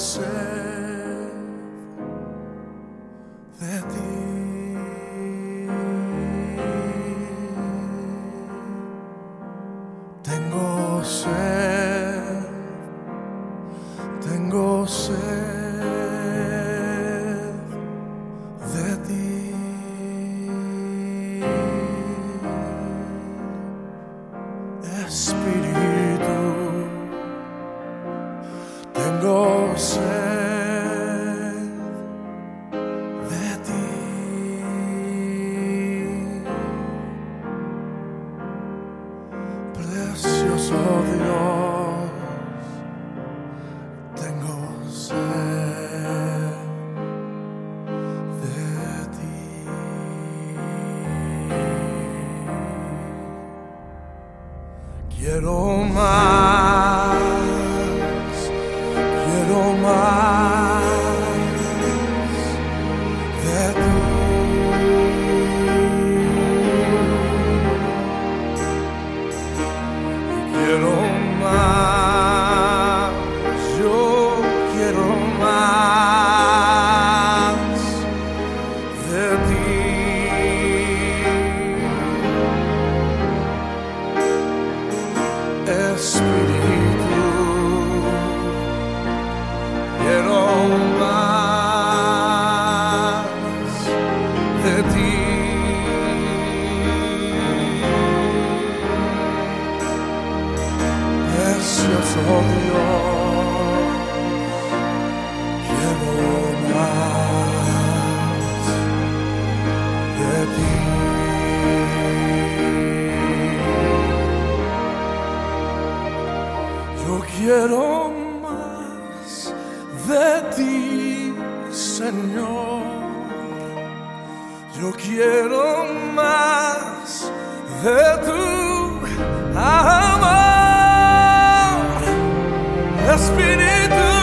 say tengo sed de ti. Precioso Dios, tengo sed de ti. Quiero más, Precioso Dios, quiero más de ti. Yo quiero más de ti, Señor. Yo quiero más de tu amor, Espírito